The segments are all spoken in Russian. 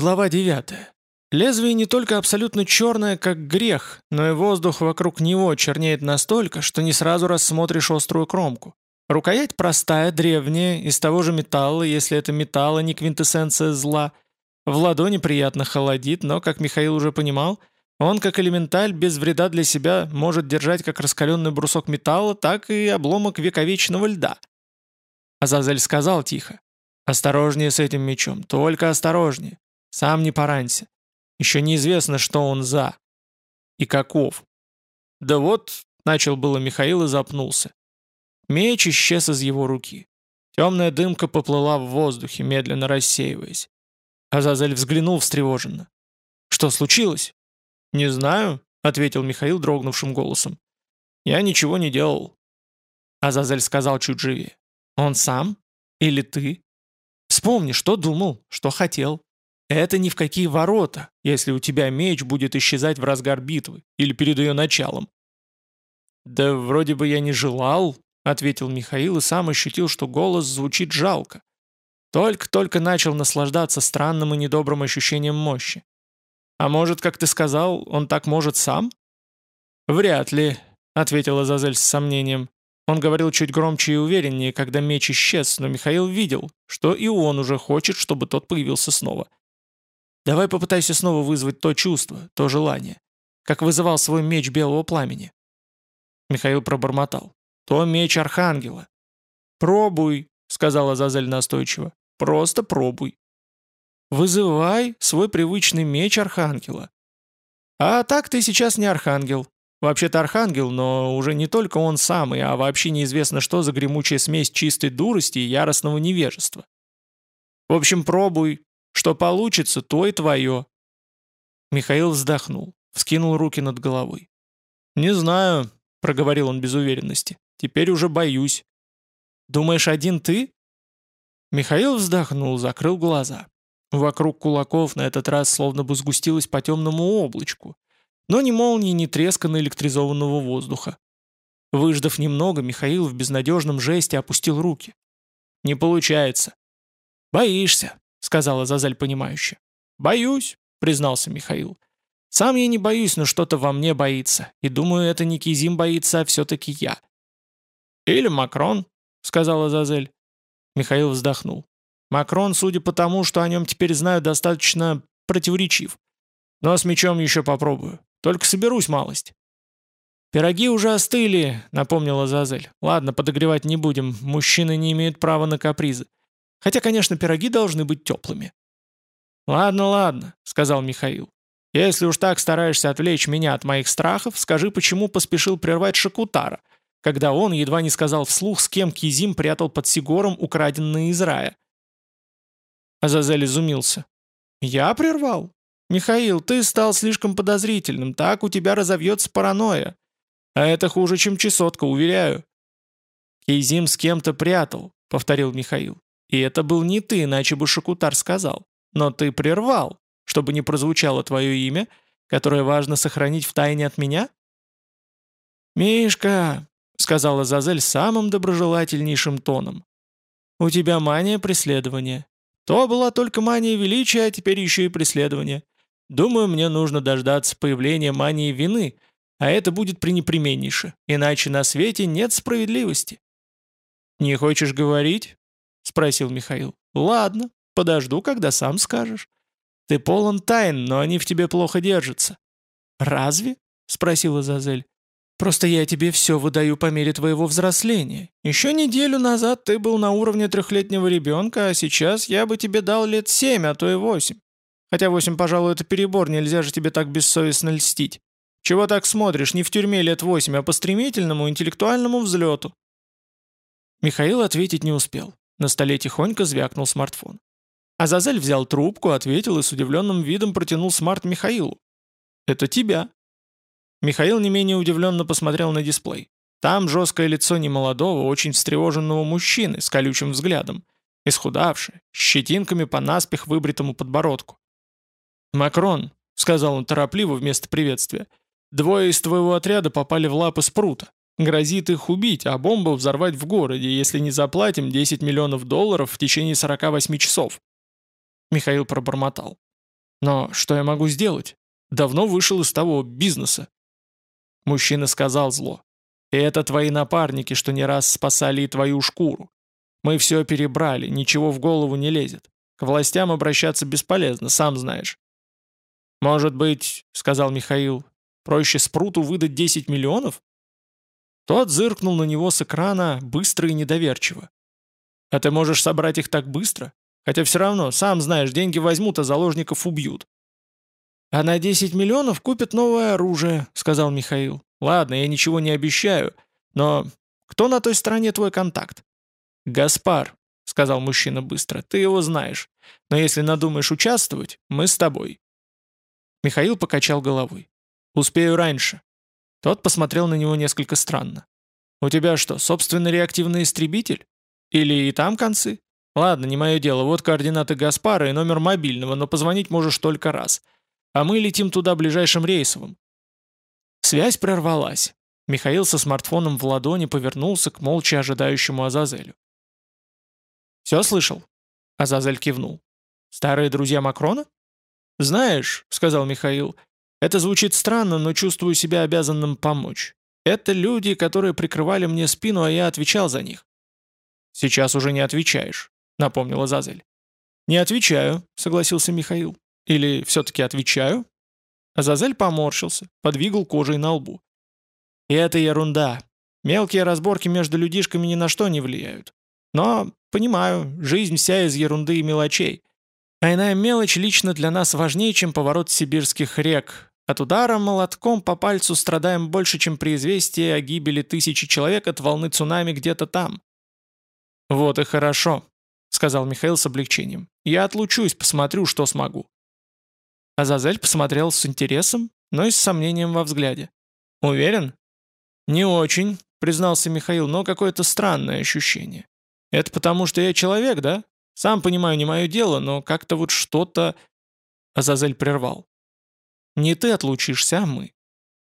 Глава 9. Лезвие не только абсолютно черное, как грех, но и воздух вокруг него чернеет настолько, что не сразу рассмотришь острую кромку. Рукоять простая, древняя, из того же металла, если это металл, а не квинтэссенция зла. В ладони приятно холодит, но, как Михаил уже понимал, он, как элементаль, без вреда для себя, может держать как раскаленный брусок металла, так и обломок вековечного льда. Азазель сказал тихо. «Осторожнее с этим мечом, только осторожнее. Сам не поранься. Еще неизвестно, что он за. И каков. Да вот, начал было Михаил и запнулся. Меч исчез из его руки. Темная дымка поплыла в воздухе, медленно рассеиваясь. Азазель взглянул встревоженно. «Что случилось?» «Не знаю», — ответил Михаил дрогнувшим голосом. «Я ничего не делал». Азазель сказал чуть живее. «Он сам? Или ты? Вспомни, что думал, что хотел. Это ни в какие ворота, если у тебя меч будет исчезать в разгар битвы или перед ее началом. «Да вроде бы я не желал», — ответил Михаил и сам ощутил, что голос звучит жалко. Только-только начал наслаждаться странным и недобрым ощущением мощи. «А может, как ты сказал, он так может сам?» «Вряд ли», — ответила Зазель с сомнением. Он говорил чуть громче и увереннее, когда меч исчез, но Михаил видел, что и он уже хочет, чтобы тот появился снова. Давай попытайся снова вызвать то чувство, то желание, как вызывал свой меч белого пламени. Михаил пробормотал. То меч архангела. Пробуй, сказала Зазель настойчиво. Просто пробуй. Вызывай свой привычный меч архангела. А так ты сейчас не архангел. Вообще-то архангел, но уже не только он самый, а вообще неизвестно что за гремучая смесь чистой дурости и яростного невежества. В общем, пробуй, что получится, то и твое». Михаил вздохнул, вскинул руки над головой. «Не знаю», — проговорил он без уверенности. «Теперь уже боюсь». «Думаешь, один ты?» Михаил вздохнул, закрыл глаза. Вокруг кулаков на этот раз словно бы сгустилось по темному облачку, но ни молнии, ни треска наэлектризованного воздуха. Выждав немного, Михаил в безнадежном жесте опустил руки. «Не получается». «Боишься», — сказала Зазель понимающе. «Боюсь», — признался Михаил. «Сам я не боюсь, но что-то во мне боится. И думаю, это не Кизим боится, а все-таки я». «Или Макрон», — сказала Зазель. Михаил вздохнул. «Макрон, судя по тому, что о нем теперь знаю, достаточно противоречив. Но с мечом еще попробую. Только соберусь малость». «Пироги уже остыли», — напомнила Зазель. «Ладно, подогревать не будем. Мужчины не имеют права на капризы. Хотя, конечно, пироги должны быть теплыми. «Ладно, ладно», — сказал Михаил. «Если уж так стараешься отвлечь меня от моих страхов, скажи, почему поспешил прервать Шакутара, когда он едва не сказал вслух, с кем Кизим прятал под Сигором украденные из рая». Азазель изумился. «Я прервал? Михаил, ты стал слишком подозрительным, так у тебя разовьется паранойя. А это хуже, чем чесотка, уверяю». «Кизим с кем-то прятал», — повторил Михаил. И это был не ты, иначе бы Шакутар сказал. Но ты прервал, чтобы не прозвучало твое имя, которое важно сохранить в тайне от меня? «Мишка», — сказала Зазель самым доброжелательнейшим тоном, — «у тебя мания преследования. То была только мания величия, а теперь еще и преследование. Думаю, мне нужно дождаться появления мании вины, а это будет пренепременнейше, иначе на свете нет справедливости». «Не хочешь говорить?» Спросил Михаил. «Ладно, подожду, когда сам скажешь. Ты полон тайн, но они в тебе плохо держатся». «Разве?» — спросила Зазель. «Просто я тебе все выдаю по мере твоего взросления. Еще неделю назад ты был на уровне трехлетнего ребенка, а сейчас я бы тебе дал лет семь, а то и восемь. Хотя восемь, пожалуй, это перебор, нельзя же тебе так бессовестно льстить. Чего так смотришь, не в тюрьме лет восемь, а по стремительному интеллектуальному взлету?» Михаил ответить не успел. На столе тихонько звякнул смартфон. Азазель взял трубку, ответил и с удивленным видом протянул смарт Михаилу. «Это тебя». Михаил не менее удивленно посмотрел на дисплей. Там жесткое лицо немолодого, очень встревоженного мужчины с колючим взглядом, исхудавшее, с щетинками по наспех выбритому подбородку. «Макрон», — сказал он торопливо вместо приветствия, — «двое из твоего отряда попали в лапы спрута. Грозит их убить, а бомбу взорвать в городе, если не заплатим 10 миллионов долларов в течение 48 часов. Михаил пробормотал. Но что я могу сделать? Давно вышел из того бизнеса. Мужчина сказал зло. это твои напарники, что не раз спасали и твою шкуру. Мы все перебрали, ничего в голову не лезет. К властям обращаться бесполезно, сам знаешь. «Может быть, — сказал Михаил, — проще Спруту выдать 10 миллионов?» Тот зыркнул на него с экрана быстро и недоверчиво. «А ты можешь собрать их так быстро? Хотя все равно, сам знаешь, деньги возьмут, а заложников убьют». «А на 10 миллионов купят новое оружие», — сказал Михаил. «Ладно, я ничего не обещаю, но кто на той стороне твой контакт?» «Гаспар», — сказал мужчина быстро, — «ты его знаешь. Но если надумаешь участвовать, мы с тобой». Михаил покачал головой. «Успею раньше». Тот посмотрел на него несколько странно. «У тебя что, собственный реактивный истребитель? Или и там концы? Ладно, не мое дело, вот координаты Гаспара и номер мобильного, но позвонить можешь только раз. А мы летим туда ближайшим рейсовым». Связь прервалась. Михаил со смартфоном в ладони повернулся к молча ожидающему Азазелю. «Все слышал?» Азазель кивнул. «Старые друзья Макрона?» «Знаешь», — сказал Михаил, — «это звучит странно, но чувствую себя обязанным помочь. Это люди, которые прикрывали мне спину, а я отвечал за них». «Сейчас уже не отвечаешь», — напомнила Зазель. «Не отвечаю», — согласился Михаил. «Или все-таки отвечаю?» Азазель поморщился, подвигал кожей на лбу. «И это ерунда. Мелкие разборки между людишками ни на что не влияют. Но, понимаю, жизнь вся из ерунды и мелочей. А иная мелочь лично для нас важнее, чем поворот сибирских рек. От удара молотком по пальцу страдаем больше, чем при известии о гибели тысячи человек от волны цунами где-то там. «Вот и хорошо», — сказал Михаил с облегчением. «Я отлучусь, посмотрю, что смогу». Азазель посмотрел с интересом, но и с сомнением во взгляде. «Уверен?» «Не очень», — признался Михаил, но какое-то странное ощущение. «Это потому, что я человек, да? Сам понимаю, не мое дело, но как-то вот что-то...» Азазель прервал. «Не ты отлучишься, а мы.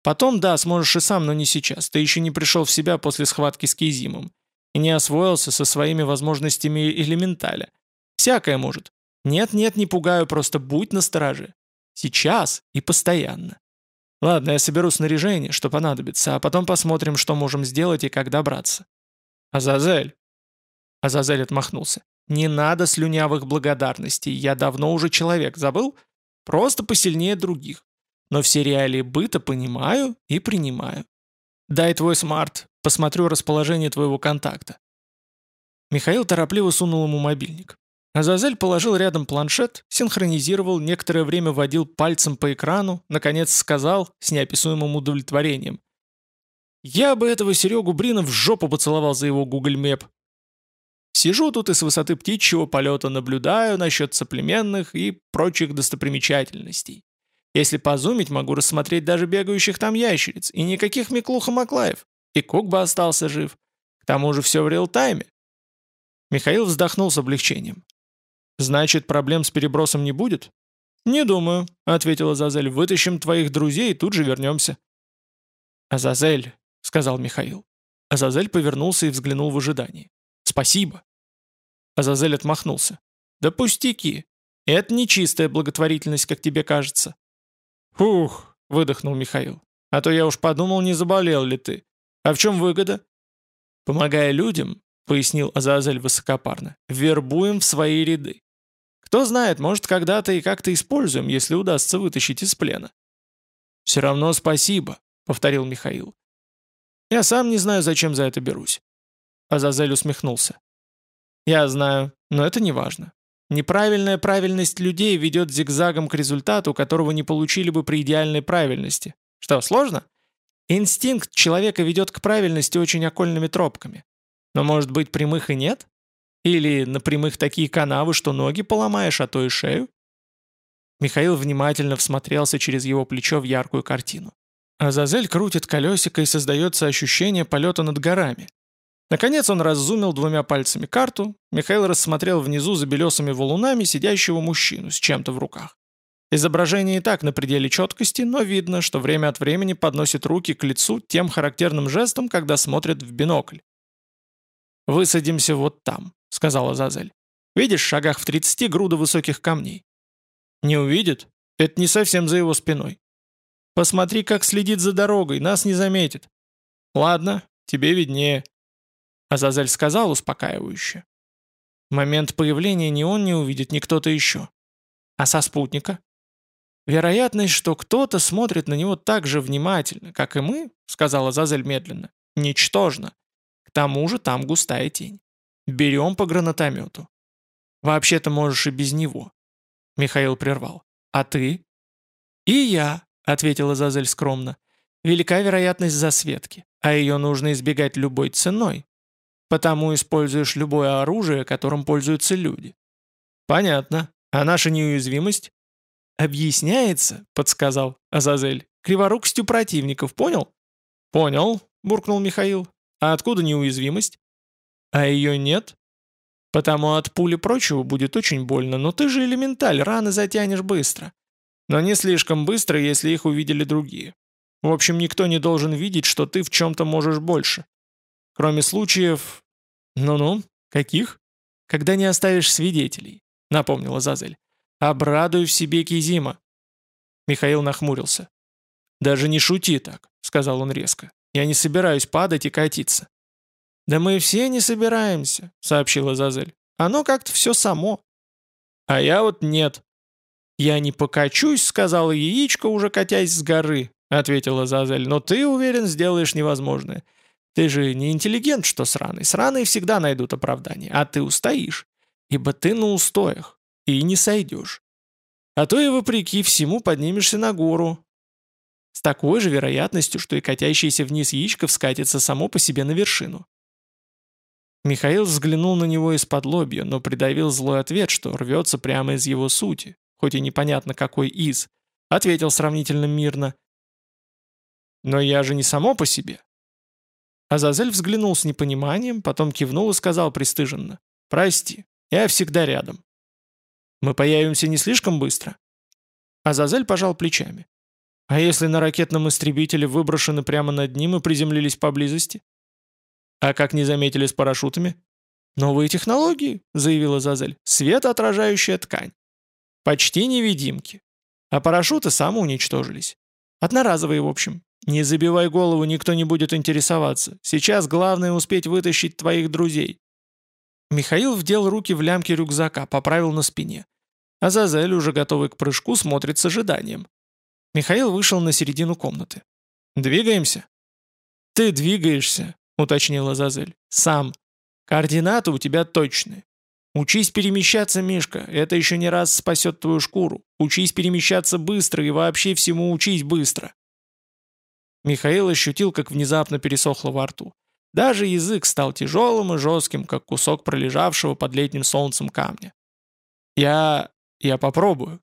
Потом, да, сможешь и сам, но не сейчас. Ты еще не пришел в себя после схватки с Кейзимом. И не освоился со своими возможностями элементаля. Всякое может. Нет-нет, не пугаю, просто будь настороже. Сейчас и постоянно. Ладно, я соберу снаряжение, что понадобится, а потом посмотрим, что можем сделать и как добраться. Азазель. Азазель отмахнулся. Не надо слюнявых благодарностей, я давно уже человек, забыл? Просто посильнее других. Но все реалии быта понимаю и принимаю. Дай твой смарт, посмотрю расположение твоего контакта. Михаил торопливо сунул ему мобильник. Азазель положил рядом планшет, синхронизировал, некоторое время водил пальцем по экрану, наконец сказал с неописуемым удовлетворением. «Я бы этого Серегу Брина в жопу поцеловал за его Google Map. Сижу тут и с высоты птичьего полета наблюдаю насчет соплеменных и прочих достопримечательностей. Если позумить, могу рассмотреть даже бегающих там ящериц, и никаких Миклуха-Маклаев. И Кук бы остался жив. К тому же все в реал-тайме. Михаил вздохнул с облегчением. «Значит, проблем с перебросом не будет?» «Не думаю», — ответила Зазель. «Вытащим твоих друзей и тут же вернемся». «Азазель», — сказал Михаил. Азазель повернулся и взглянул в ожидании. «Спасибо». Азазель отмахнулся. «Да пустяки. Это не чистая благотворительность, как тебе кажется». «Фух», — выдохнул Михаил. «А то я уж подумал, не заболел ли ты. А в чем выгода?» «Помогая людям», — пояснил Азазель высокопарно, — «вербуем в свои ряды. Кто знает, может, когда-то и как-то используем, если удастся вытащить из плена». «Все равно спасибо», — повторил Михаил. «Я сам не знаю, зачем за это берусь». Азазель усмехнулся. Я знаю, но это не важно. Неправильная правильность людей ведет зигзагом к результату, которого не получили бы при идеальной правильности. Что, сложно? Инстинкт человека ведет к правильности очень окольными тропками. Но может быть прямых и нет? Или на прямых такие канавы, что ноги поломаешь, а то и шею? Михаил внимательно всмотрелся через его плечо в яркую картину. Азазель крутит колесико и создается ощущение полета над горами. Наконец он раззумил двумя пальцами карту, Михаил рассмотрел внизу за белесыми валунами сидящего мужчину с чем-то в руках. Изображение и так на пределе четкости, но видно, что время от времени подносит руки к лицу тем характерным жестом, когда смотрит в бинокль. «Высадимся вот там», — сказала Зазель. «Видишь, в шагах в 30 груда высоких камней». «Не увидит?» Это не совсем за его спиной. Посмотри, как следит за дорогой, нас не заметит. Ладно, тебе виднее. Азазель сказал успокаивающе. Момент появления ни он не увидит, ни кто-то еще. А со спутника? Вероятность, что кто-то смотрит на него так же внимательно, как и мы, сказала Зазель медленно, ничтожна. К тому же там густая тень. Берем по гранатомету. Вообще-то можешь и без него. Михаил прервал. А ты? И я, ответила Зазель скромно. Велика вероятность засветки, а ее нужно избегать любой ценой. Потому используешь любое оружие, которым пользуются люди. Понятно. А наша неуязвимость? «Объясняется», — подсказал Азазель, — «криворукостью противников, понял?» «Понял», — буркнул Михаил. «А откуда неуязвимость?» «А ее нет?» «Потому от пули прочего будет очень больно, но ты же элементаль, раны затянешь быстро. Но не слишком быстро, если их увидели другие. В общем, никто не должен видеть, что ты в чем-то можешь больше. Кроме случаев... Ну-ну, каких? Когда не оставишь свидетелей, напомнила Зазель. Обрадуй в себе Кизима. Михаил нахмурился. «Даже не шути так», — сказал он резко. «Я не собираюсь падать и катиться». «Да мы все не собираемся», — сообщила Зазель. «Оно как-то все само». «А я вот нет». «Я не покачусь», — сказала яичко, уже катясь с горы, — ответила Зазель. «Но ты, уверен, сделаешь невозможное. Ты же не интеллигент, что сраный. Сраные всегда найдут оправдание, а ты устоишь. Ибо ты на устоях и не сойдешь. А то и вопреки всему поднимешься на гору. С такой же вероятностью, что и катящееся вниз яичко вскатится само по себе на вершину. Михаил взглянул на него из-под лобья, но придавил злой ответ, что рвется прямо из его сути, хоть и непонятно какой из. Ответил сравнительно мирно. «Но я же не само по себе». Азазель взглянул с непониманием, потом кивнул и сказал пристыженно. «Прости, я всегда рядом». Мы появимся не слишком быстро?» Азазель пожал плечами. «А если на ракетном истребителе выброшены прямо над ним и приземлились поблизости?» «А как не заметили с парашютами?» «Новые технологии», — заявила Азазель. «Светоотражающая ткань. Почти невидимки. А парашюты самоуничтожились. Одноразовые, в общем. Не забивай голову, никто не будет интересоваться. Сейчас главное успеть вытащить твоих друзей. Михаил вдел руки в лямки рюкзака, поправил на спине. Азазель, уже готовый к прыжку, смотрит с ожиданием. Михаил вышел на середину комнаты. «Двигаемся?» «Ты двигаешься», — уточнила Азазель. «Сам. Координаты у тебя точные. Учись перемещаться, Мишка, это еще не раз спасет твою шкуру. Учись перемещаться быстро и вообще всему учись быстро». Михаил ощутил, как внезапно пересохло во рту. Даже язык стал тяжелым и жестким, как кусок пролежавшего под летним солнцем камня. «Я... я попробую».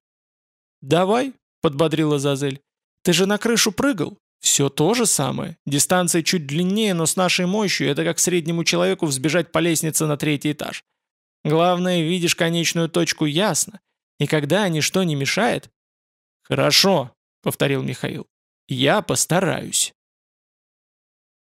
«Давай», — подбодрила Зазель. «Ты же на крышу прыгал. Все то же самое. Дистанция чуть длиннее, но с нашей мощью это как среднему человеку взбежать по лестнице на третий этаж. Главное, видишь конечную точку ясно. И когда ничто не мешает...» «Хорошо», — повторил Михаил. «Я постараюсь».